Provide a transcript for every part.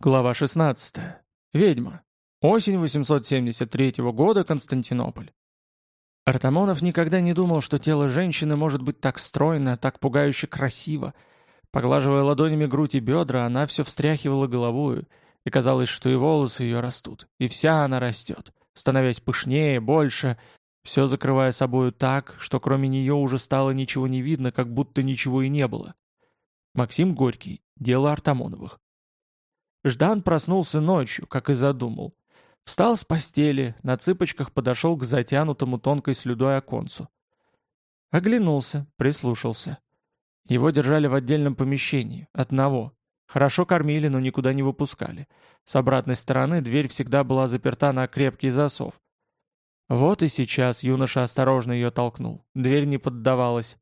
Глава 16. Ведьма. Осень 873 года, Константинополь. Артамонов никогда не думал, что тело женщины может быть так стройно, так пугающе красиво. Поглаживая ладонями грудь и бедра, она все встряхивала головою, и казалось, что и волосы ее растут, и вся она растет, становясь пышнее, больше, все закрывая собою так, что кроме нее уже стало ничего не видно, как будто ничего и не было. Максим Горький. Дело Артамоновых. Ждан проснулся ночью, как и задумал. Встал с постели, на цыпочках подошел к затянутому тонкой слюдой оконцу. Оглянулся, прислушался. Его держали в отдельном помещении, одного. Хорошо кормили, но никуда не выпускали. С обратной стороны дверь всегда была заперта на крепкий засов. Вот и сейчас юноша осторожно ее толкнул. Дверь не поддавалась.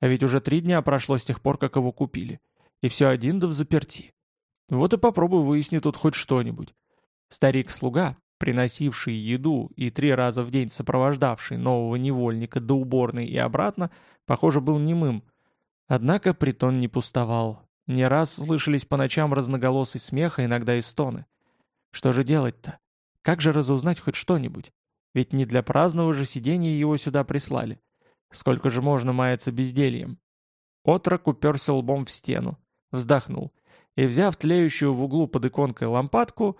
А ведь уже три дня прошло с тех пор, как его купили. И все один да в заперти. Вот и попробуй выясни тут хоть что-нибудь. Старик-слуга, приносивший еду и три раза в день сопровождавший нового невольника до уборной и обратно, похоже, был немым. Однако притон не пустовал. Не раз слышались по ночам разноголосый смех, а иногда и стоны. Что же делать-то? Как же разузнать хоть что-нибудь? Ведь не для праздного же сидения его сюда прислали. Сколько же можно маяться бездельем? Отрок уперся лбом в стену. Вздохнул и, взяв тлеющую в углу под иконкой лампадку,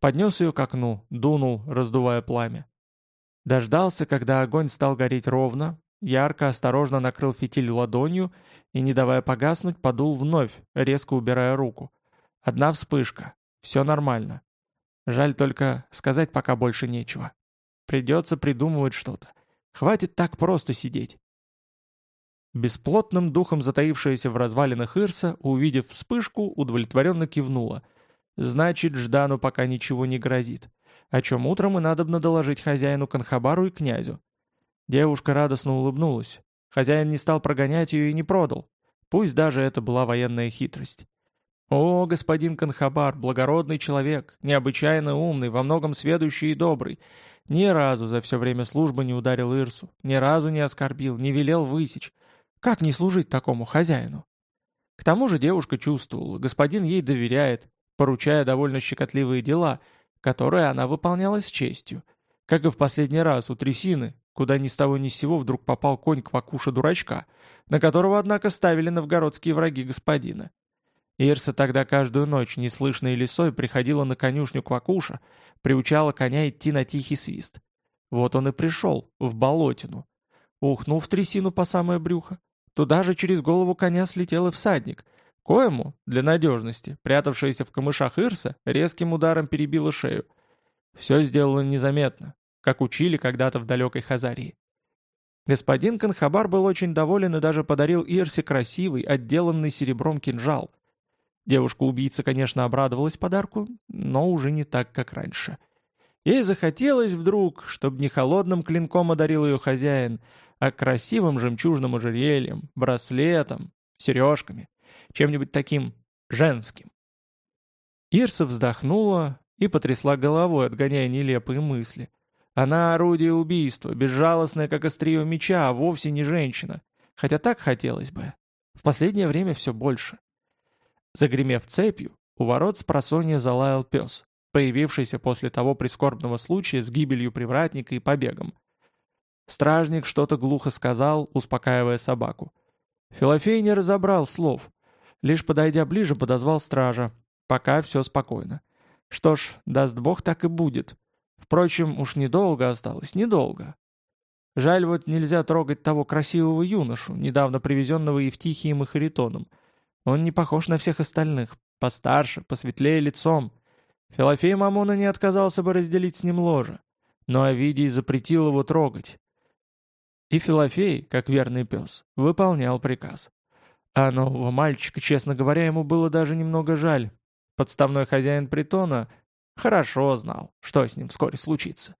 поднес ее к окну, дунул, раздувая пламя. Дождался, когда огонь стал гореть ровно, ярко, осторожно накрыл фитиль ладонью и, не давая погаснуть, подул вновь, резко убирая руку. Одна вспышка. Все нормально. Жаль только, сказать пока больше нечего. Придется придумывать что-то. Хватит так просто сидеть. Бесплотным духом затаившаяся в развалинах Ирса, увидев вспышку, удовлетворенно кивнула. Значит, Ждану пока ничего не грозит. О чем утром и надобно доложить хозяину Канхабару и князю. Девушка радостно улыбнулась. Хозяин не стал прогонять ее и не продал. Пусть даже это была военная хитрость. «О, господин Канхабар, благородный человек, необычайно умный, во многом сведущий и добрый. Ни разу за все время службы не ударил Ирсу, ни разу не оскорбил, не велел высечь. Как не служить такому хозяину? К тому же девушка чувствовала, господин ей доверяет, поручая довольно щекотливые дела, которые она выполняла с честью. Как и в последний раз у трясины, куда ни с того ни с сего вдруг попал конь Квакуша-дурачка, на которого, однако, ставили новгородские враги господина. Ирса тогда каждую ночь неслышной лисой приходила на конюшню Квакуша, приучала коня идти на тихий свист. Вот он и пришел, в болотину. Ухнул в трясину по самое брюхо, Туда же через голову коня слетел и всадник, коему, для надежности, прятавшаяся в камышах Ирса, резким ударом перебила шею. Все сделано незаметно, как учили когда-то в далекой Хазарии. Господин Канхабар был очень доволен и даже подарил Ирсе красивый, отделанный серебром кинжал. Девушка-убийца, конечно, обрадовалась подарку, но уже не так, как раньше. Ей захотелось вдруг, чтобы не холодным клинком одарил ее хозяин, а красивым жемчужным ожерельем, браслетом, сережками, чем-нибудь таким женским. Ирса вздохнула и потрясла головой, отгоняя нелепые мысли. Она орудие убийства, безжалостная, как острие меча, а вовсе не женщина. Хотя так хотелось бы. В последнее время все больше. Загремев цепью, у ворот с просонья залаял пес, появившийся после того прискорбного случая с гибелью привратника и побегом. Стражник что-то глухо сказал, успокаивая собаку. Филофей не разобрал слов. Лишь подойдя ближе, подозвал стража. Пока все спокойно. Что ж, даст бог, так и будет. Впрочем, уж недолго осталось, недолго. Жаль вот нельзя трогать того красивого юношу, недавно привезенного Евтихием и Харитоном. Он не похож на всех остальных, постарше, посветлее лицом. Филофей Мамона не отказался бы разделить с ним ложе. Но Овидий запретил его трогать. И Филофей, как верный пес, выполнял приказ. А нового мальчика, честно говоря, ему было даже немного жаль. Подставной хозяин притона хорошо знал, что с ним вскоре случится.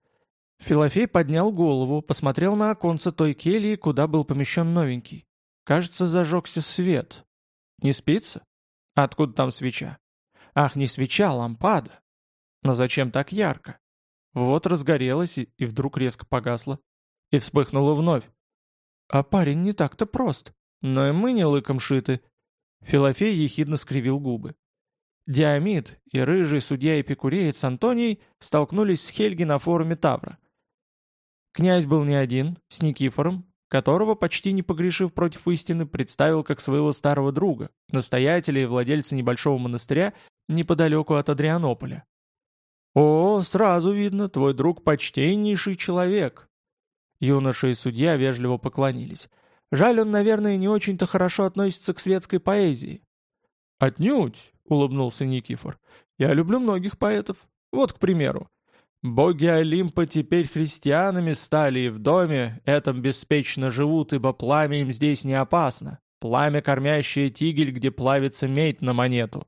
Филофей поднял голову, посмотрел на оконце той кельи, куда был помещен новенький. Кажется, зажегся свет. Не спится? Откуда там свеча? Ах, не свеча, лампада. Но зачем так ярко? Вот разгорелась и, и вдруг резко погасла и вспыхнула вновь. А парень не так-то прост, но и мы не лыком шиты. Филофей ехидно скривил губы. Диамид и рыжий судья-эпикуреец Антоний столкнулись с Хельги на форуме Тавра. Князь был не один, с Никифором, которого, почти не погрешив против истины, представил как своего старого друга, настоятеля и владельца небольшого монастыря неподалеку от Адрианополя. «О, сразу видно, твой друг почтеннейший человек!» Юноша и судья вежливо поклонились. Жаль, он, наверное, не очень-то хорошо относится к светской поэзии. «Отнюдь!» — улыбнулся Никифор. «Я люблю многих поэтов. Вот, к примеру. «Боги Олимпа теперь христианами стали и в доме этом беспечно живут, ибо пламя им здесь не опасно. Пламя, кормящее тигель, где плавится медь на монету».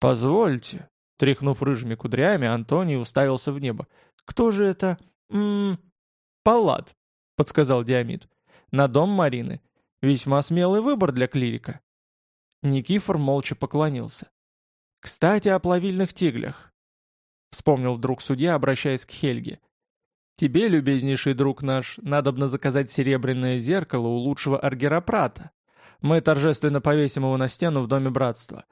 «Позвольте», — тряхнув рыжими кудрями, Антоний уставился в небо. «Кто же это?» М -м «Паллад», — подсказал Диамид. «На дом Марины. Весьма смелый выбор для клирика». Никифор молча поклонился. «Кстати, о плавильных тиглях», — вспомнил вдруг судья, обращаясь к Хельге. «Тебе, любезнейший друг наш, надобно заказать серебряное зеркало у лучшего аргеропрата. Мы торжественно повесим его на стену в Доме Братства.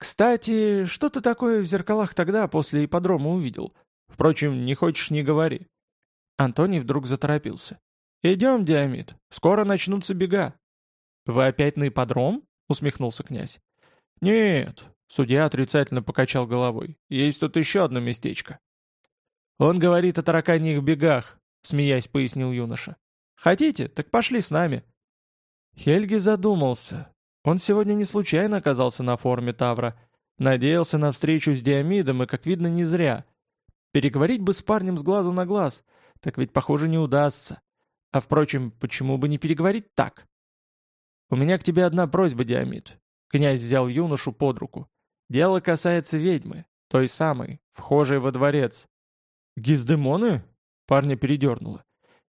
Кстати, что ты такое в зеркалах тогда после ипподрома увидел? Впрочем, не хочешь — не говори». Антоний вдруг заторопился. «Идем, Диамид, скоро начнутся бега». «Вы опять на ипподром?» усмехнулся князь. «Нет», — судья отрицательно покачал головой, — «есть тут еще одно местечко». «Он говорит о тараканьих бегах», — смеясь пояснил юноша. «Хотите? Так пошли с нами». Хельги задумался. Он сегодня не случайно оказался на форуме Тавра. Надеялся на встречу с Диамидом, и, как видно, не зря. Переговорить бы с парнем с глазу на глаз, так ведь, похоже, не удастся. А, впрочем, почему бы не переговорить так? «У меня к тебе одна просьба, Диамид». Князь взял юношу под руку. «Дело касается ведьмы, той самой, вхожей во дворец». «Гиздемоны?» Парня передернуло.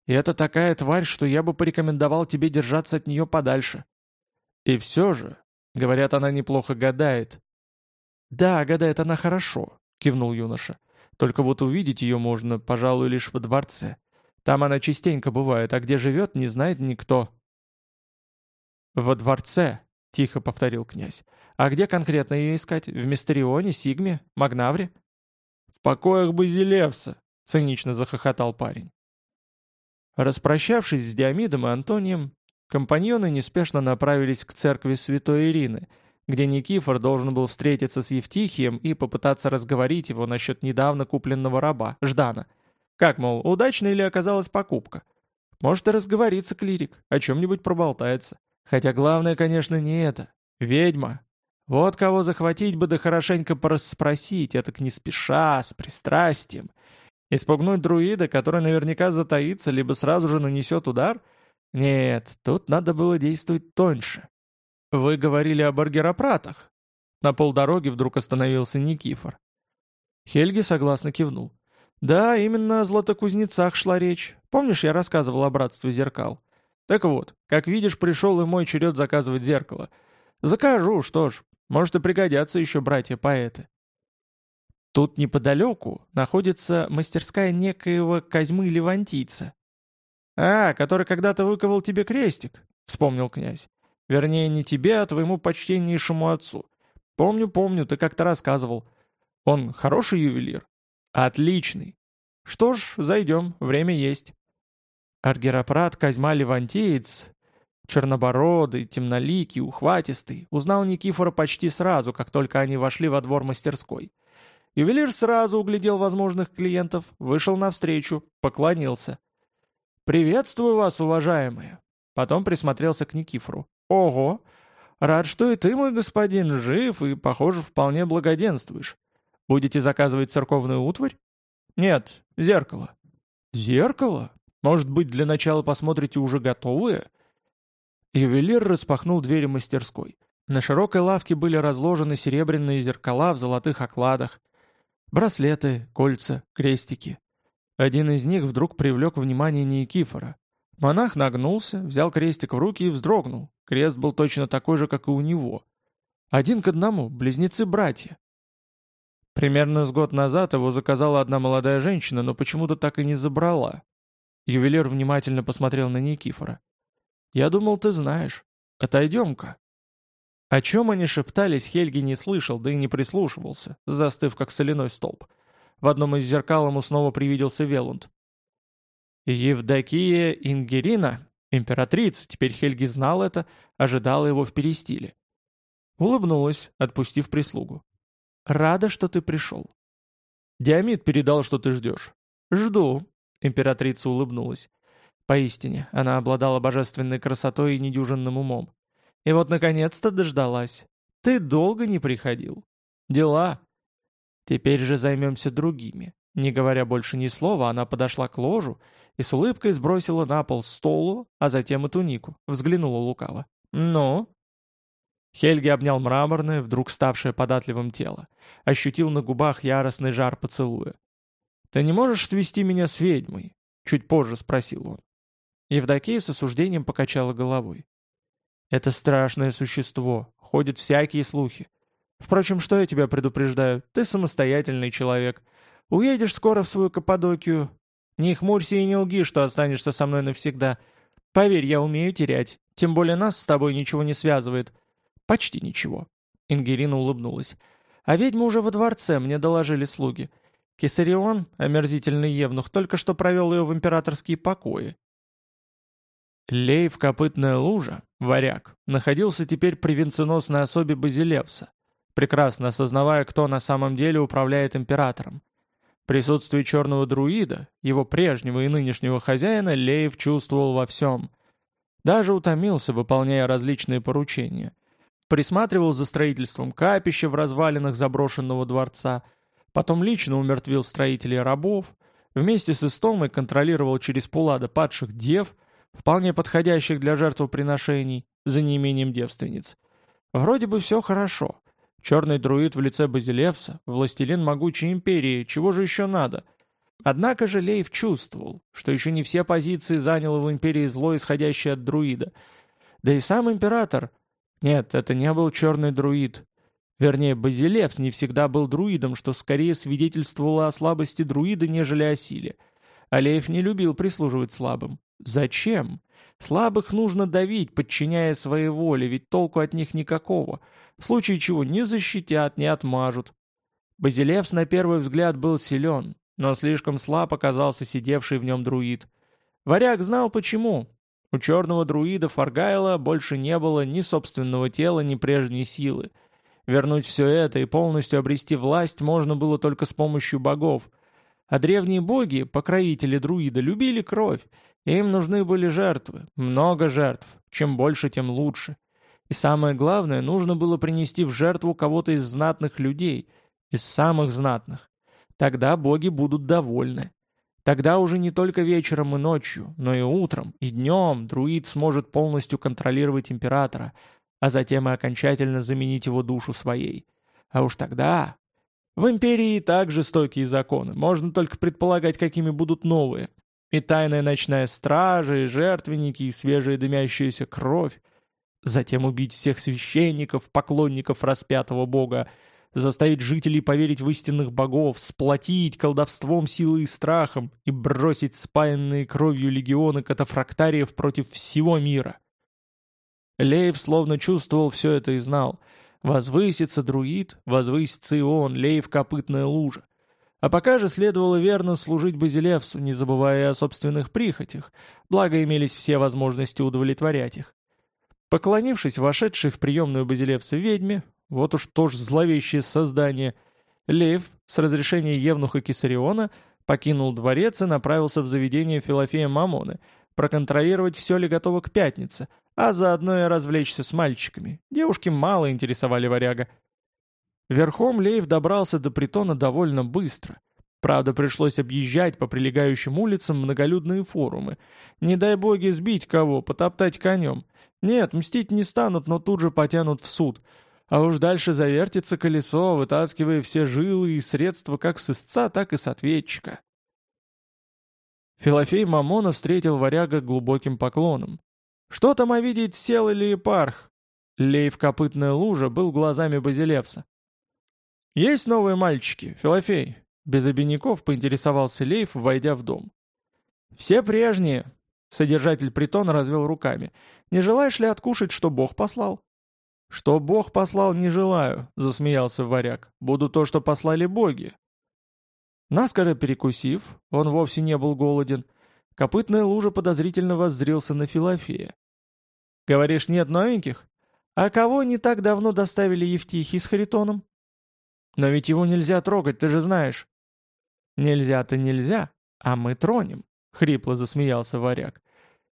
«И это такая тварь, что я бы порекомендовал тебе держаться от нее подальше». «И все же, говорят, она неплохо гадает». «Да, гадает она хорошо», — кивнул юноша. «Только вот увидеть ее можно, пожалуй, лишь во дворце. Там она частенько бывает, а где живет, не знает никто». «Во дворце», — тихо повторил князь. «А где конкретно ее искать? В Мистерионе, Сигме, Магнавре?» «В покоях Базилевса», — цинично захохотал парень. Распрощавшись с Диамидом и Антонием, компаньоны неспешно направились к церкви Святой Ирины, где Никифор должен был встретиться с Евтихием и попытаться разговорить его насчет недавно купленного раба, Ждана. Как, мол, удачная ли оказалась покупка? Может и разговорится клирик, о чем-нибудь проболтается. Хотя главное, конечно, не это. Ведьма. Вот кого захватить бы да хорошенько порасспросить, это не спеша, с пристрастием. Испугнуть друида, который наверняка затаится, либо сразу же нанесет удар? Нет, тут надо было действовать тоньше. Вы говорили о баргеропратах. На полдороги вдруг остановился Никифор. Хельги согласно кивнул. Да, именно о златокузнецах шла речь. Помнишь, я рассказывал о братстве зеркал? Так вот, как видишь, пришел и мой черед заказывать зеркало. Закажу, что ж, может и пригодятся еще братья-поэты. Тут неподалеку находится мастерская некоего Козьмы Левантийца. «А, который когда-то выковал тебе крестик», — вспомнил князь. «Вернее, не тебе, а твоему почтеннейшему отцу. Помню, помню, ты как-то рассказывал. Он хороший ювелир?» «Отличный. Что ж, зайдем, время есть». Аргеропрат Козьма Левантеец, чернобородый, темноликий, ухватистый, узнал Никифора почти сразу, как только они вошли во двор мастерской. Ювелир сразу углядел возможных клиентов, вышел навстречу, поклонился. «Приветствую вас, уважаемые!» Потом присмотрелся к Никифору. «Ого! Рад, что и ты, мой господин, жив и, похоже, вполне благоденствуешь. Будете заказывать церковную утварь?» «Нет, зеркало». «Зеркало? Может быть, для начала посмотрите уже готовые?» Ювелир распахнул двери мастерской. На широкой лавке были разложены серебряные зеркала в золотых окладах. Браслеты, кольца, крестики. Один из них вдруг привлек внимание Никифора. Монах нагнулся, взял крестик в руки и вздрогнул. Крест был точно такой же, как и у него. Один к одному, близнецы-братья. Примерно с год назад его заказала одна молодая женщина, но почему-то так и не забрала. Ювелир внимательно посмотрел на Никифора. «Я думал, ты знаешь. Отойдем-ка». О чем они шептались, Хельги не слышал, да и не прислушивался, застыв как соляной столб. В одном из зеркал ему снова привиделся Велунд. Евдокия Ингерина, императрица, теперь Хельги знал это, ожидала его в перестиле. Улыбнулась, отпустив прислугу. «Рада, что ты пришел». «Диамид передал, что ты ждешь». «Жду», — императрица улыбнулась. Поистине, она обладала божественной красотой и недюжинным умом. И вот, наконец-то, дождалась. Ты долго не приходил. Дела. Теперь же займемся другими. Не говоря больше ни слова, она подошла к ложу и с улыбкой сбросила на пол столу, а затем и тунику. Взглянула лукаво. «Ну?» Хельги обнял мраморное, вдруг ставшее податливым тело. Ощутил на губах яростный жар поцелуя. «Ты не можешь свести меня с ведьмой?» Чуть позже спросил он. Евдокия с осуждением покачала головой. «Это страшное существо. Ходят всякие слухи. Впрочем, что я тебя предупреждаю? Ты самостоятельный человек. Уедешь скоро в свою Каппадокию. Не хмурься и не лги, что останешься со мной навсегда. Поверь, я умею терять. Тем более нас с тобой ничего не связывает. Почти ничего. Ингерина улыбнулась. А ведьма уже во дворце, мне доложили слуги. Кесарион, омерзительный евнух, только что провел ее в императорские покои. Лейв Копытная Лужа, варяг, находился теперь при венценосной особе Базилевса, прекрасно осознавая, кто на самом деле управляет императором. Присутствие черного друида, его прежнего и нынешнего хозяина, Лейв чувствовал во всем. Даже утомился, выполняя различные поручения. Присматривал за строительством капища в развалинах заброшенного дворца, потом лично умертвил строителей рабов, вместе с Истомой контролировал через Пулада падших дев, вполне подходящих для жертвоприношений, за неимением девственниц. Вроде бы все хорошо — Черный друид в лице Базилевса, властелин могучей империи, чего же еще надо? Однако же Лейв чувствовал, что еще не все позиции заняло в империи зло, исходящее от друида. Да и сам император... Нет, это не был черный друид. Вернее, Базилевс не всегда был друидом, что скорее свидетельствовало о слабости друида, нежели о силе. Алеев не любил прислуживать слабым. Зачем? Слабых нужно давить, подчиняя своей воле, ведь толку от них никакого — в случае чего не защитят, не отмажут. Базилевс на первый взгляд был силен, но слишком слаб оказался сидевший в нем друид. Варяг знал почему. У черного друида Фаргайла больше не было ни собственного тела, ни прежней силы. Вернуть все это и полностью обрести власть можно было только с помощью богов. А древние боги, покровители друида, любили кровь, им нужны были жертвы, много жертв, чем больше, тем лучше. И самое главное, нужно было принести в жертву кого-то из знатных людей, из самых знатных. Тогда боги будут довольны. Тогда уже не только вечером и ночью, но и утром, и днем друид сможет полностью контролировать императора, а затем и окончательно заменить его душу своей. А уж тогда... В империи и так жестокие законы, можно только предполагать, какими будут новые. И тайная ночная стража, и жертвенники, и свежая дымящаяся кровь. Затем убить всех священников, поклонников распятого бога, заставить жителей поверить в истинных богов, сплотить колдовством силы и страхом и бросить спаянные кровью легионы катафрактариев против всего мира. Леев словно чувствовал все это и знал. Возвысится друид, возвысится и он, Леев копытная лужа. А пока же следовало верно служить Базилевсу, не забывая о собственных прихотях, благо имелись все возможности удовлетворять их. Поклонившись вошедшей в приемную базилевса ведьме, вот уж тоже зловещее создание, Лев с разрешения Евнуха Кисариона покинул дворец и направился в заведение Филофея Мамоны, проконтролировать, все ли готово к пятнице, а заодно и развлечься с мальчиками. Девушки мало интересовали варяга. Верхом Лейв добрался до притона довольно быстро. Правда, пришлось объезжать по прилегающим улицам многолюдные форумы. Не дай боги сбить кого, потоптать конем. Нет, мстить не станут, но тут же потянут в суд. А уж дальше завертится колесо, вытаскивая все жилы и средства как с истца, так и с ответчика. Филофей Мамона встретил варяга глубоким поклоном. «Что там овидеть сел или епарх?» Лейв копытная лужа был глазами Базилевса. «Есть новые мальчики, Филофей?» Без обиняков поинтересовался Лейв, войдя в дом. «Все прежние», — содержатель притона развел руками. «Не желаешь ли откушать, что Бог послал?» «Что Бог послал, не желаю», — засмеялся варяг. «Буду то, что послали боги». Наскоро перекусив, он вовсе не был голоден, копытная лужа подозрительно воззрился на Филофея. «Говоришь, нет новеньких? А кого не так давно доставили Евтихий с Харитоном?» «Но ведь его нельзя трогать, ты же знаешь». «Нельзя-то нельзя, а мы тронем», — хрипло засмеялся варяг.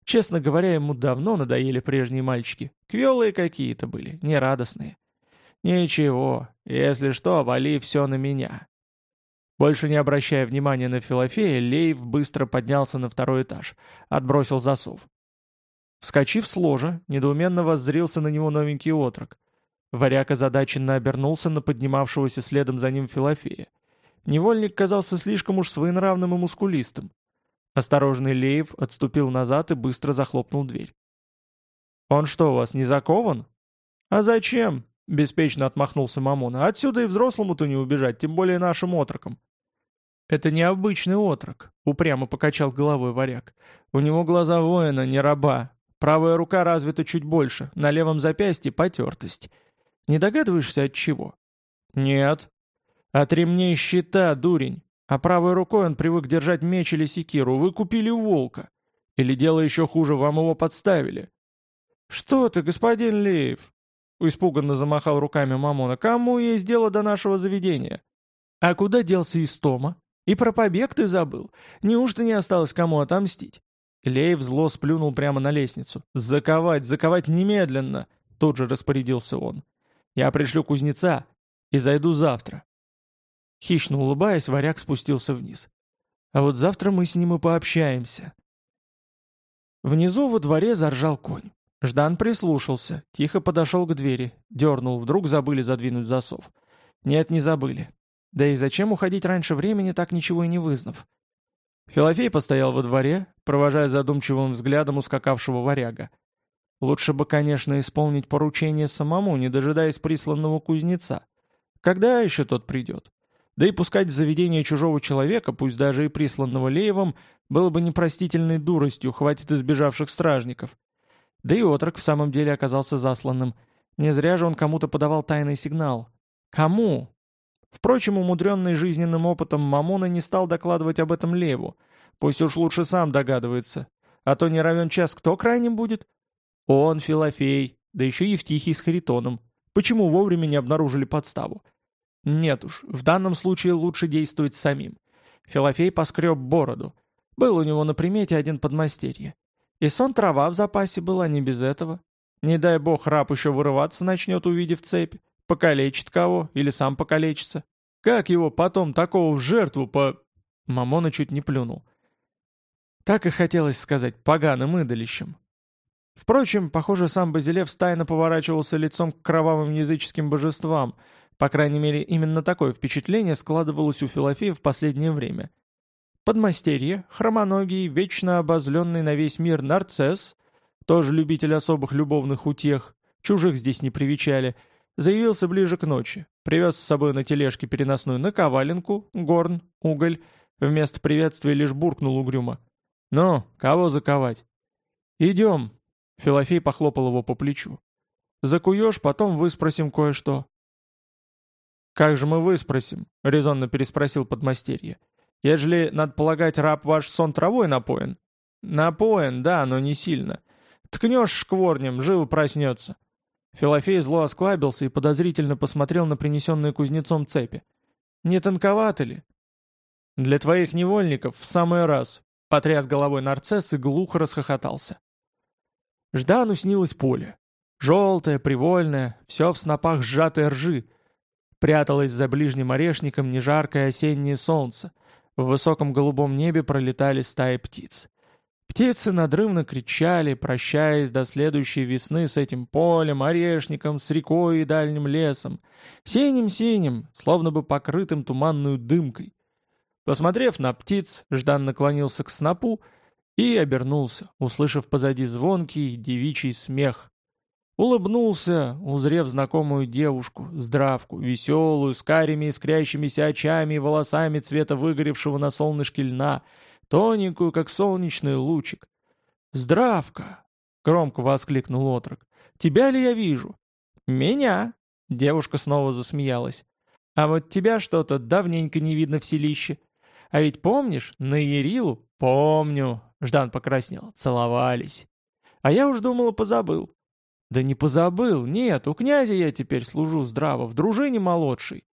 Честно говоря, ему давно надоели прежние мальчики. Квелые какие-то были, нерадостные. «Ничего, если что, вали все на меня». Больше не обращая внимания на Филофея, Лейв быстро поднялся на второй этаж, отбросил засов. Вскочив с ложа, недоуменно воззрился на него новенький отрок. Варяк озадаченно обернулся на поднимавшегося следом за ним Филофея. Невольник казался слишком уж своенравным и мускулистым. Осторожный Леев отступил назад и быстро захлопнул дверь. «Он что, у вас не закован?» «А зачем?» — беспечно отмахнулся Мамона. «Отсюда и взрослому-то не убежать, тем более нашим отрокам». «Это необычный отрок», — упрямо покачал головой варяг. «У него глаза воина, не раба. Правая рука развита чуть больше, на левом запястье потертость. Не догадываешься, от чего?» «Нет». «От ремней щита, дурень. А правой рукой он привык держать меч или секиру. Вы купили волка. Или дело еще хуже, вам его подставили. «Что ты, господин Леев?» Испуганно замахал руками Мамона. «Кому есть дело до нашего заведения?» «А куда делся Истома? И про побег ты забыл? Неужто не осталось кому отомстить?» Леев зло сплюнул прямо на лестницу. «Заковать, заковать немедленно!» Тут же распорядился он. «Я пришлю кузнеца и зайду завтра. Хищно улыбаясь, варяг спустился вниз. А вот завтра мы с ним и пообщаемся. Внизу во дворе заржал конь. Ждан прислушался, тихо подошел к двери, дернул, вдруг забыли задвинуть засов. Нет, не забыли. Да и зачем уходить раньше времени, так ничего и не вызнав? Филофей постоял во дворе, провожая задумчивым взглядом ускакавшего варяга. Лучше бы, конечно, исполнить поручение самому, не дожидаясь присланного кузнеца. Когда еще тот придет? Да и пускать в заведение чужого человека, пусть даже и присланного Леевым, было бы непростительной дуростью, хватит избежавших стражников. Да и отрок в самом деле оказался засланным. Не зря же он кому-то подавал тайный сигнал. Кому? Впрочем, умудренный жизненным опытом Мамона не стал докладывать об этом Леву. Пусть уж лучше сам догадывается. А то не равен час кто крайним будет? Он, Филофей, да еще Евтихий с Харитоном. Почему вовремя не обнаружили подставу? Нет уж, в данном случае лучше действовать самим. Филофей поскреб бороду. Был у него на примете один подмастерье. И сон трава в запасе была не без этого. Не дай бог раб еще вырываться начнет, увидев цепь. Покалечит кого, или сам покалечится. Как его потом такого в жертву по... Мамона чуть не плюнул. Так и хотелось сказать поганым идолищем. Впрочем, похоже, сам Базилев тайно поворачивался лицом к кровавым языческим божествам — по крайней мере, именно такое впечатление складывалось у Филофея в последнее время. Подмастерье, хромоногий, вечно обозленный на весь мир нарцесс, тоже любитель особых любовных утех, чужих здесь не привечали, заявился ближе к ночи, привез с собой на тележке переносную наковаленку, горн, уголь, вместо приветствия лишь буркнул угрюмо. «Ну, кого заковать?» «Идем», — Филофей похлопал его по плечу. «Закуешь, потом выспросим кое-что. «Как же мы выспросим?» — резонно переспросил подмастерье. «Ежели, надо полагать, раб ваш сон травой напоен?» «Напоен, да, но не сильно. Ткнешь шкворнем, живо проснется». Филофей зло осклабился и подозрительно посмотрел на принесенные кузнецом цепи. «Не тонковато ли?» «Для твоих невольников в самый раз», — потряс головой нарцесс и глухо расхохотался. Ждану снилось поле. Желтое, привольное, все в снопах сжатой ржи, Пряталось за ближним орешником нежаркое осеннее солнце. В высоком голубом небе пролетали стаи птиц. Птицы надрывно кричали, прощаясь до следующей весны с этим полем, орешником, с рекой и дальним лесом. Синим-синим, словно бы покрытым туманную дымкой. Посмотрев на птиц, Ждан наклонился к снопу и обернулся, услышав позади звонкий девичий смех. Улыбнулся, узрев знакомую девушку, здравку, веселую, с карими искрящимися очами и волосами цвета выгоревшего на солнышке льна, тоненькую, как солнечный лучик. «Здравка!» — громко воскликнул отрок. «Тебя ли я вижу?» «Меня?» — девушка снова засмеялась. «А вот тебя что-то давненько не видно в селище. А ведь помнишь, на Ерилу?» «Помню», — Ждан покраснел, — «целовались». «А я уж думала, позабыл». «Да не позабыл, нет, у князя я теперь служу здраво, в дружине молодший».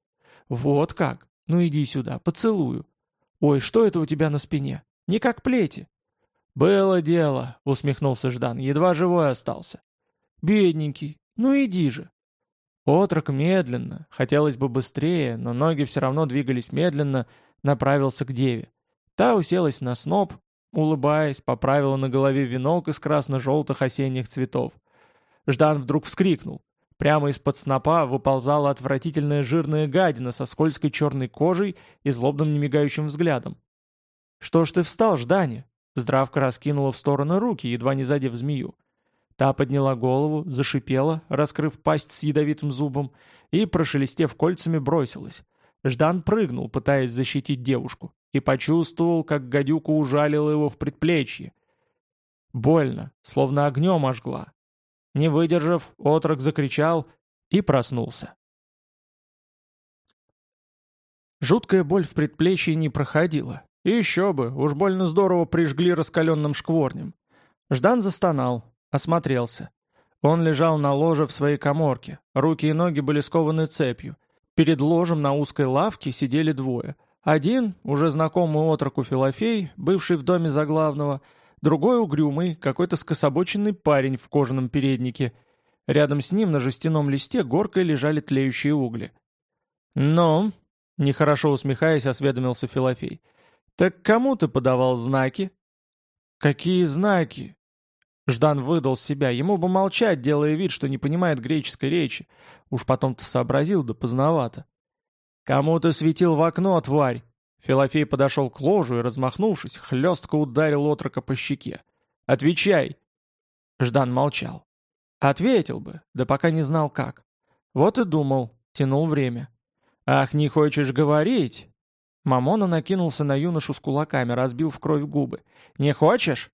«Вот как? Ну иди сюда, поцелую». «Ой, что это у тебя на спине? Не как плети». «Было дело», — усмехнулся Ждан, едва живой остался. «Бедненький, ну иди же». Отрок медленно, хотелось бы быстрее, но ноги все равно двигались медленно, направился к деве. Та уселась на сноп, улыбаясь, поправила на голове венок из красно-желтых осенних цветов. Ждан вдруг вскрикнул. Прямо из-под снопа выползала отвратительная жирная гадина со скользкой черной кожей и злобным немигающим взглядом. «Что ж ты встал, Ждане?» Здравка раскинула в стороны руки, едва не задев змею. Та подняла голову, зашипела, раскрыв пасть с ядовитым зубом, и, прошелестев кольцами, бросилась. Ждан прыгнул, пытаясь защитить девушку, и почувствовал, как гадюка ужалила его в предплечье. Больно, словно огнем ожгла. Не выдержав, отрок закричал и проснулся. Жуткая боль в предплечье не проходила. И еще бы, уж больно здорово прижгли раскаленным шкворнем. Ждан застонал, осмотрелся. Он лежал на ложе в своей коморке, руки и ноги были скованы цепью. Перед ложем на узкой лавке сидели двое. Один, уже знакомый отроку Филофей, бывший в доме заглавного, другой угрюмый, какой-то скособоченный парень в кожаном переднике. Рядом с ним на жестяном листе горкой лежали тлеющие угли. «Но», — нехорошо усмехаясь, осведомился Филофей, — «так кому ты подавал знаки?» «Какие знаки?» Ждан выдал себя, ему бы молчать, делая вид, что не понимает греческой речи. Уж потом-то сообразил, да поздновато. «Кому ты светил в окно, тварь?» Филофей подошел к ложу и, размахнувшись, хлестко ударил отрока по щеке. «Отвечай!» Ждан молчал. Ответил бы, да пока не знал как. Вот и думал, тянул время. «Ах, не хочешь говорить?» Мамона накинулся на юношу с кулаками, разбил в кровь губы. «Не хочешь?»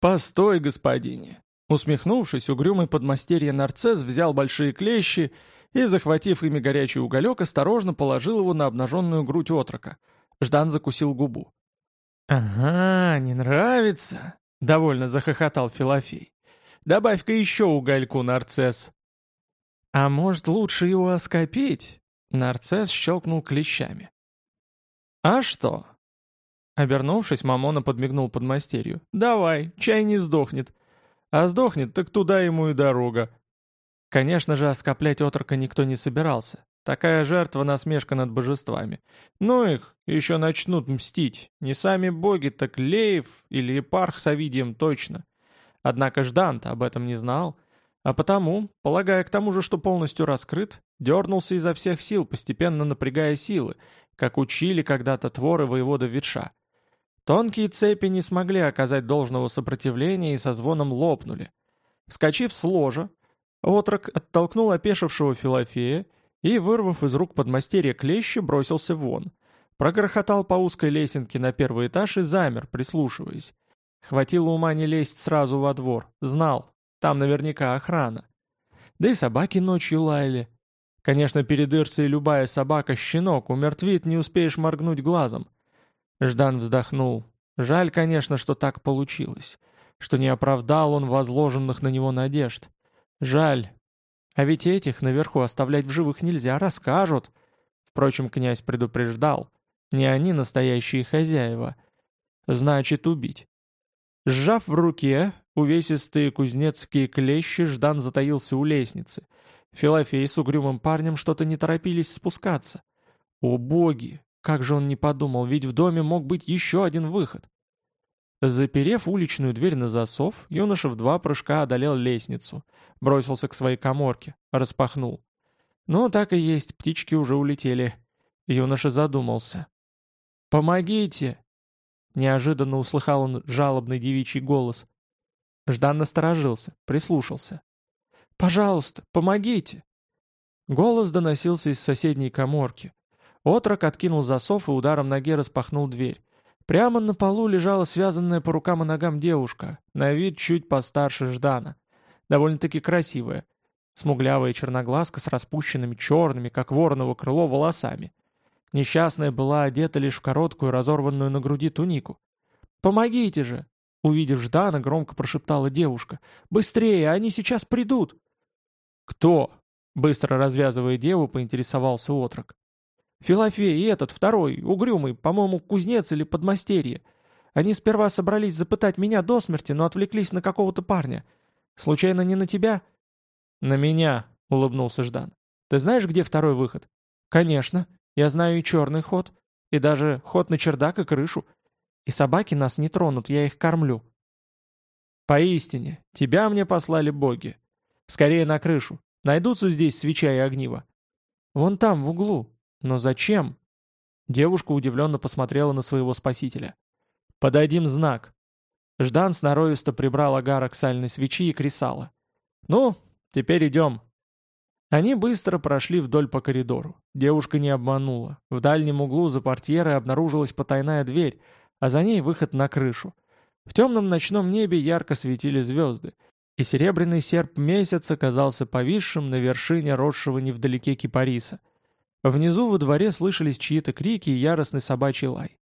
«Постой, господине!» Усмехнувшись, угрюмый подмастерье нарцесс взял большие клещи и, захватив ими горячий уголек, осторожно положил его на обнаженную грудь отрока. Ждан закусил губу. «Ага, не нравится?» — довольно захохотал Филофей. «Добавь-ка еще угольку, нарцесс!» «А может, лучше его оскопить?» Нарцесс щелкнул клещами. «А что?» Обернувшись, Мамона подмигнул подмастерью. «Давай, чай не сдохнет. А сдохнет, так туда ему и дорога». Конечно же, оскоплять отрока никто не собирался. Такая жертва насмешка над божествами. Ну их, еще начнут мстить. Не сами боги, так Леев или Епарх с Овидием точно. Однако Ждант об этом не знал, а потому, полагая к тому же, что полностью раскрыт, дернулся изо всех сил, постепенно напрягая силы, как учили когда-то творы воевода Ветша. Тонкие цепи не смогли оказать должного сопротивления и со звоном лопнули. Вскочив с ложа, отрок оттолкнул опешившего Филофея и, вырвав из рук подмастерья клещи, бросился вон. Прогрохотал по узкой лесенке на первый этаж и замер, прислушиваясь. Хватило ума не лезть сразу во двор. Знал, там наверняка охрана. Да и собаки ночью лаяли. Конечно, перед Ирсой любая собака — щенок, умертвит, не успеешь моргнуть глазом. Ждан вздохнул. Жаль, конечно, что так получилось, что не оправдал он возложенных на него надежд. Жаль. А ведь этих наверху оставлять в живых нельзя, расскажут. Впрочем, князь предупреждал. Не они настоящие хозяева. Значит, убить. Сжав в руке увесистые кузнецкие клещи, Ждан затаился у лестницы. Филофей с угрюмым парнем что-то не торопились спускаться. О боги, как же он не подумал, ведь в доме мог быть еще один выход. Заперев уличную дверь на засов, юноша в два прыжка одолел лестницу, бросился к своей коморке, распахнул. Ну, так и есть, птички уже улетели. Юноша задумался. «Помогите!» Неожиданно услыхал он жалобный девичий голос. Ждан насторожился, прислушался. «Пожалуйста, помогите!» Голос доносился из соседней коморки. Отрок откинул засов и ударом ноги распахнул дверь. Прямо на полу лежала связанная по рукам и ногам девушка, на вид чуть постарше Ждана. Довольно-таки красивая. смуглявая черноглазка с распущенными черными, как вороново крыло, волосами. Несчастная была одета лишь в короткую, разорванную на груди тунику. «Помогите же!» Увидев Ждана, громко прошептала девушка. «Быстрее, они сейчас придут!» «Кто?» Быстро развязывая деву, поинтересовался отрок. «Филофей и этот, второй, угрюмый, по-моему, кузнец или подмастерье. Они сперва собрались запытать меня до смерти, но отвлеклись на какого-то парня. Случайно не на тебя?» «На меня», — улыбнулся Ждан. «Ты знаешь, где второй выход?» «Конечно. Я знаю и черный ход, и даже ход на чердак и крышу. И собаки нас не тронут, я их кормлю». «Поистине, тебя мне послали боги. Скорее на крышу. Найдутся здесь свеча и огниво?» «Вон там, в углу. Но зачем?» Девушка удивленно посмотрела на своего спасителя. «Подадим знак». Ждан сноровисто прибрал агарок сальной свечи и кресала. «Ну, теперь идем». Они быстро прошли вдоль по коридору. Девушка не обманула. В дальнем углу за портьерой обнаружилась потайная дверь, а за ней выход на крышу. В темном ночном небе ярко светили звезды, и серебряный серп месяца казался повисшим на вершине росшего невдалеке кипариса. Внизу во дворе слышались чьи-то крики и яростный собачий лай.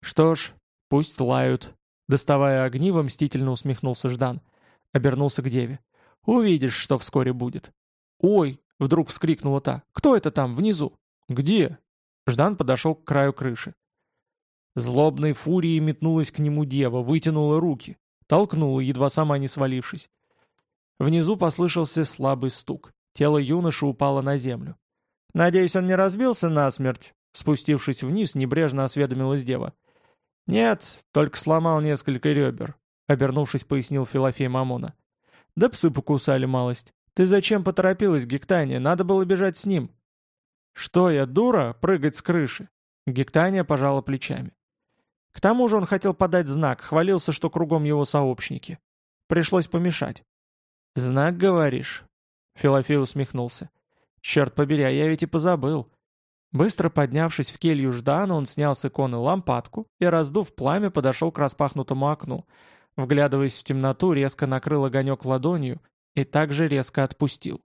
«Что ж, пусть лают», — доставая огниво, мстительно усмехнулся Ждан. Обернулся к деве. «Увидишь, что вскоре будет». «Ой!» — вдруг вскрикнула та. «Кто это там, внизу?» «Где?» Ждан подошел к краю крыши. Злобной фурией метнулась к нему дева, вытянула руки. Толкнула, едва сама не свалившись. Внизу послышался слабый стук. Тело юноши упало на землю. «Надеюсь, он не разбился насмерть?» Спустившись вниз, небрежно осведомилась дева. «Нет, только сломал несколько ребер», — обернувшись, пояснил Филофей Мамона. «Да псы покусали малость. Ты зачем поторопилась, Гектания? Надо было бежать с ним». «Что я, дура, прыгать с крыши?» Гектания пожала плечами. К тому же он хотел подать знак, хвалился, что кругом его сообщники. Пришлось помешать. «Знак, говоришь?» Филофей усмехнулся. «Черт побери, а я ведь и позабыл». Быстро поднявшись в келью Ждана, он снял с иконы лампадку и, раздув пламя, подошел к распахнутому окну. Вглядываясь в темноту, резко накрыл огонек ладонью и также резко отпустил.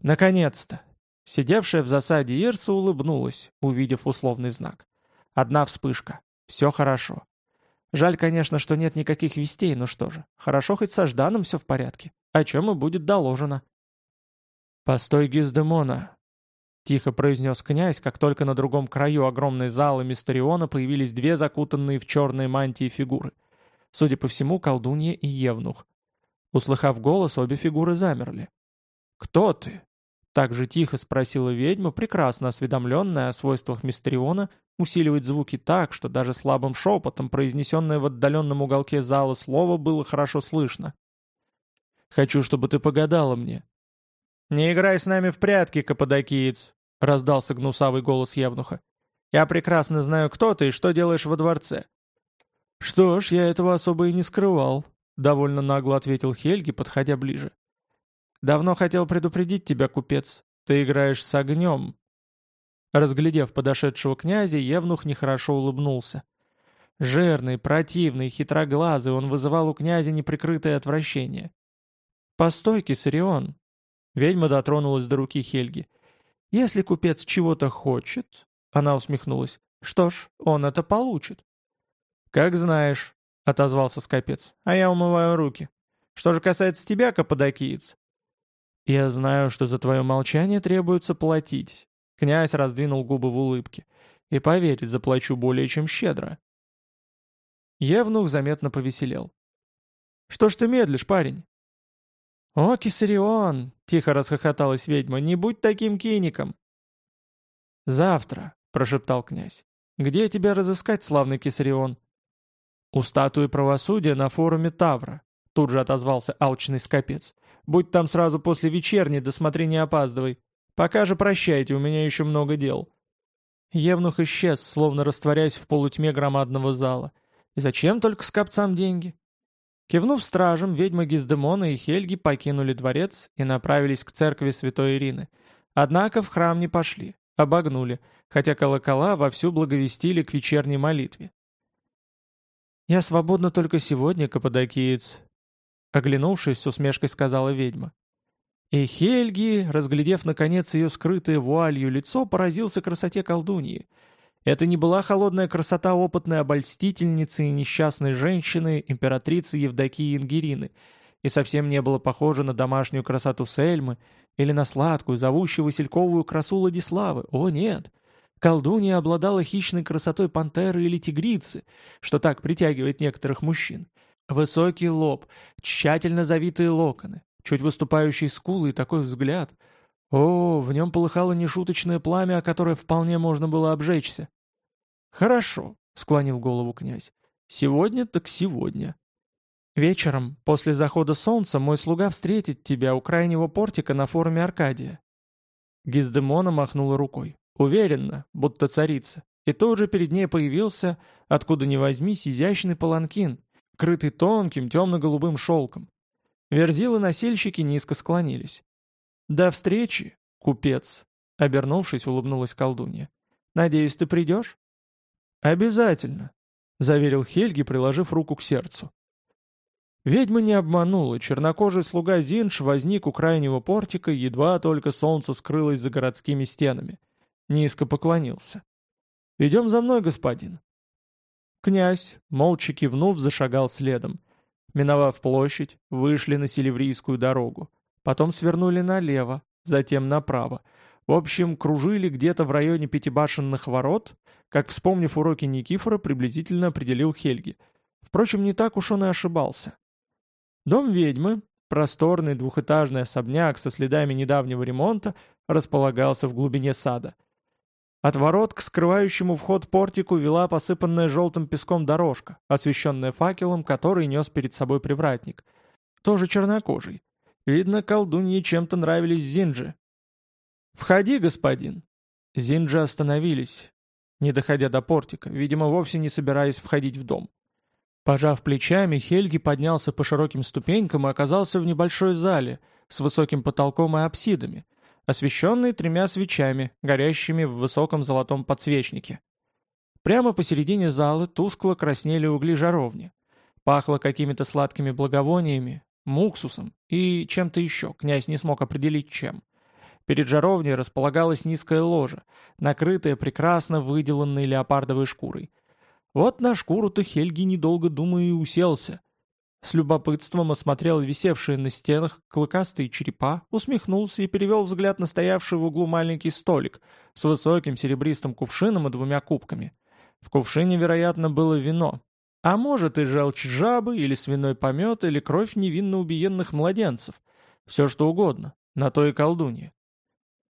Наконец-то! Сидевшая в засаде Ирса улыбнулась, увидев условный знак. Одна вспышка. Все хорошо. Жаль, конечно, что нет никаких вестей, но что же, хорошо хоть со Жданом все в порядке, о чем и будет доложено. «Постой, Гиздемона!» — тихо произнес князь, как только на другом краю огромной залы Мистериона появились две закутанные в черные мантии фигуры. Судя по всему, колдунья и Евнух. Услыхав голос, обе фигуры замерли. «Кто ты?» Так же тихо спросила ведьма, прекрасно осведомленная о свойствах Мистериона усиливать звуки так, что даже слабым шепотом, произнесенное в отдаленном уголке зала слово, было хорошо слышно. «Хочу, чтобы ты погадала мне». «Не играй с нами в прятки, каппадокиец», — раздался гнусавый голос Евнуха. «Я прекрасно знаю, кто ты и что делаешь во дворце». «Что ж, я этого особо и не скрывал», — довольно нагло ответил Хельги, подходя ближе. «Давно хотел предупредить тебя, купец. Ты играешь с огнем, Разглядев подошедшего князя, Евнух нехорошо улыбнулся. Жирный, противный, хитроглазый, он вызывал у князя неприкрытое отвращение. «Постой, Кисарион!» Ведьма дотронулась до руки Хельги. «Если купец чего-то хочет...» Она усмехнулась. «Что ж, он это получит». «Как знаешь», — отозвался скопец, — «а я умываю руки. Что же касается тебя, каппадокиец?» «Я знаю, что за твое молчание требуется платить. Князь раздвинул губы в улыбке. «И поверь, заплачу более чем щедро». Евнух заметно повеселел. «Что ж ты медлишь, парень?» «О, Кисарион!» — тихо расхохоталась ведьма. «Не будь таким киником!» «Завтра», — прошептал князь. «Где тебя разыскать, славный Кисарион?» «У статуи правосудия на форуме Тавра», — тут же отозвался алчный скопец. «Будь там сразу после вечерней, да не опаздывай». Пока же прощайте, у меня еще много дел». Евнух исчез, словно растворяясь в полутьме громадного зала. И зачем только скопцам деньги? Кивнув стражем, ведьма Гиздемона и Хельги покинули дворец и направились к церкви святой Ирины. Однако в храм не пошли, обогнули, хотя колокола вовсю благовестили к вечерней молитве. «Я свободна только сегодня, каппадокиец», — оглянувшись, с усмешкой сказала ведьма. И Хельги, разглядев наконец ее скрытое вуалью лицо, поразился красоте колдуньи. Это не была холодная красота опытной обольстительницы и несчастной женщины, императрицы Евдокии Ингерины, и совсем не было похоже на домашнюю красоту Сельмы или на сладкую, зовущую васильковую красу Владиславы. О, нет! Колдунья обладала хищной красотой пантеры или тигрицы, что так притягивает некоторых мужчин. Высокий лоб, тщательно завитые локоны, чуть выступающие скулы и такой взгляд. О, в нем полыхало нешуточное пламя, о которое вполне можно было обжечься. «Хорошо», — склонил голову князь. «Сегодня так сегодня. Вечером, после захода солнца, мой слуга встретит тебя у крайнего портика на форуме Аркадия». Гиздемона махнула рукой. Уверенно, будто царица. И тут же перед ней появился, откуда ни возьмись, изящный паланкин, крытый тонким темно-голубым шелком. Верзилы-носильщики низко склонились. «До встречи, купец!» — обернувшись, улыбнулась колдунья. «Надеюсь, ты придешь?» «Обязательно», — заверил Хельги, приложив руку к сердцу. Ведьма не обманула, чернокожий слуга Зинш возник у крайнего портика, едва только солнце скрылось за городскими стенами. Низко поклонился. «Идем за мной, господин». Князь, молча кивнув, зашагал следом. Миновав площадь, вышли на Селеврийскую дорогу. Потом свернули налево, затем направо. В общем, кружили где-то в районе пятибашенных ворот, как, вспомнив уроки Никифора, приблизительно определил Хельги. Впрочем, не так уж он и ошибался. Дом ведьмы, просторный двухэтажный особняк со следами недавнего ремонта, располагался в глубине сада. От ворот к скрывающему вход портику вела посыпанная желтым песком дорожка, освещенная факелом, который нес перед собой привратник. Тоже чернокожий. Видно, колдуньи чем-то нравились Зинджи. «Входи, господин!» Зинджи остановились, не доходя до портика, видимо, вовсе не собираясь входить в дом. Пожав плечами, Хельги поднялся по широким ступенькам и оказался в небольшой зале с высоким потолком и апсидами — освещенный тремя свечами, горящими в высоком золотом подсвечнике. Прямо посередине залы тускло краснели угли жаровни. Пахло какими-то сладкими благовониями, муксусом и чем-то еще, князь не смог определить чем. Перед жаровней располагалась низкая ложа, накрытая прекрасно выделанной леопардовой шкурой. Вот на шкуру-то Хельги, недолго думая, и уселся. С любопытством осмотрел висевшие на стенах клыкастые черепа, усмехнулся и перевел взгляд на стоявший в углу маленький столик с высоким серебристым кувшином и двумя кубками. В кувшине, вероятно, было вино. А может и желчь жабы, или свиной помет, или кровь невинно убиенных младенцев. Все что угодно, на то и колдунья.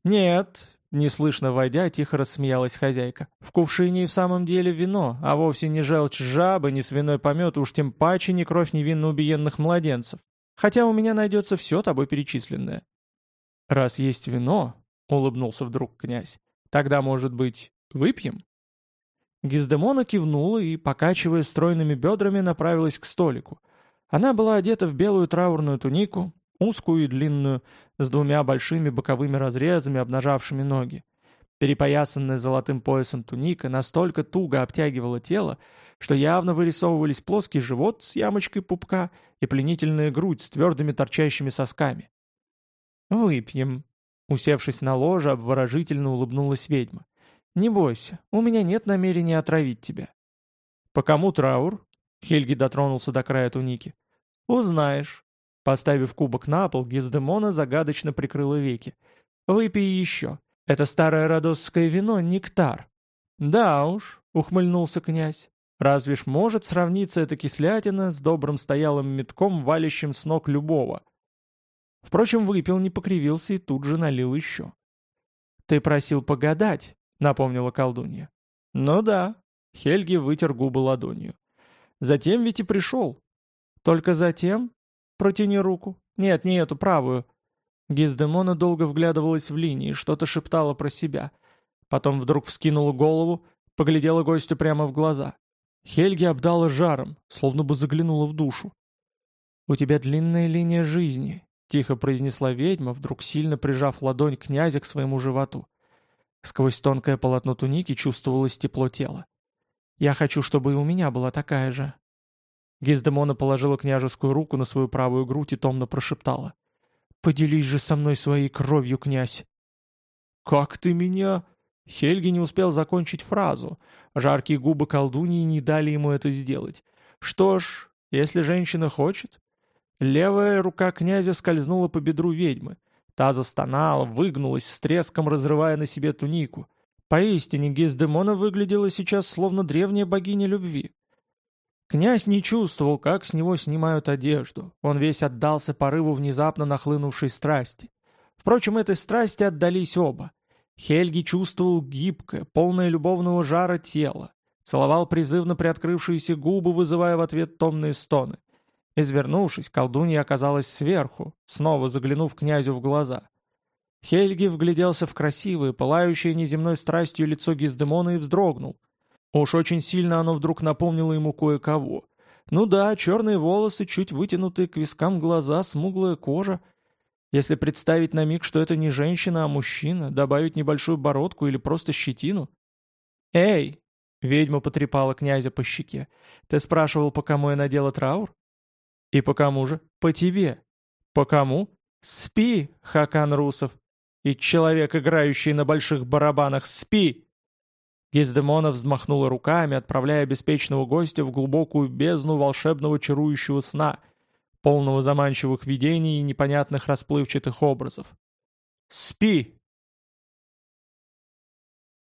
«Нет, Неслышно войдя, тихо рассмеялась хозяйка. «В кувшине и в самом деле вино, а вовсе не желчь жабы, не свиной помет, уж тем паче не кровь невинно убиенных младенцев. Хотя у меня найдется все тобой перечисленное». «Раз есть вино», — улыбнулся вдруг князь, — «тогда, может быть, выпьем?» Гиздемона кивнула и, покачивая стройными бедрами, направилась к столику. Она была одета в белую траурную тунику, узкую и длинную, с двумя большими боковыми разрезами, обнажавшими ноги. Перепоясанная золотым поясом туника настолько туго обтягивала тело, что явно вырисовывались плоский живот с ямочкой пупка и пленительная грудь с твердыми торчащими сосками. «Выпьем», — усевшись на ложе, обворожительно улыбнулась ведьма. «Не бойся, у меня нет намерения отравить тебя». «По кому траур?» — Хельги дотронулся до края туники. «Узнаешь», Поставив кубок на пол, Гиздемона загадочно прикрыла веки. «Выпей еще. Это старое родосское вино — нектар». «Да уж», — ухмыльнулся князь. «Разве ж может сравниться эта кислятина с добрым стоялым метком, валящим с ног любого?» Впрочем, выпил, не покривился и тут же налил еще. «Ты просил погадать», — напомнила колдунья. «Ну да», — Хельги вытер губы ладонью. «Затем ведь и пришел». «Только затем?» «Протяни руку». «Нет, не эту, правую». Гиздемона долго вглядывалась в линии, что-то шептала про себя. Потом вдруг вскинула голову, поглядела гостю прямо в глаза. Хельги обдала жаром, словно бы заглянула в душу. «У тебя длинная линия жизни», — тихо произнесла ведьма, вдруг сильно прижав ладонь князя к своему животу. Сквозь тонкое полотно туники чувствовалось тепло тела. «Я хочу, чтобы и у меня была такая же. Гиздемона положила княжескую руку на свою правую грудь и томно прошептала. Поделись же со мной своей кровью, князь!» «Как ты меня...» Хельги не успел закончить фразу. Жаркие губы колдуньи не дали ему это сделать. Что ж, если женщина хочет... Левая рука князя скользнула по бедру ведьмы. Та застонала, выгнулась, с треском разрывая на себе тунику. Поистине, Гиздемона выглядела сейчас словно древняя богиня любви. Князь не чувствовал, как с него снимают одежду. Он весь отдался порыву внезапно нахлынувшей страсти. Впрочем, этой страсти отдались оба. Хельги чувствовал гибкое, полное любовного жара тело. Целовал призывно приоткрывшиеся губы, вызывая в ответ томные стоны. Извернувшись, колдунья оказалась сверху, снова заглянув князю в глаза. Хельги вгляделся в красивое, пылающее неземной страстью лицо Гиздемона и вздрогнул. Уж очень сильно оно вдруг напомнило ему кое-кого. Ну да, черные волосы, чуть вытянутые к вискам глаза, смуглая кожа — если представить на миг, что это не женщина, а мужчина, добавить небольшую бородку или просто щетину? «Эй!» — ведьма потрепала князя по щеке. «Ты спрашивал, по кому я надела траур?» «И по кому же?» «По тебе». «По кому?» «Спи, Хакан Русов!» «И человек, играющий на больших барабанах, спи!» Гездемона взмахнула руками, отправляя беспечного гостя в глубокую бездну волшебного чарующего сна — полного заманчивых видений и непонятных расплывчатых образов. «Спи!»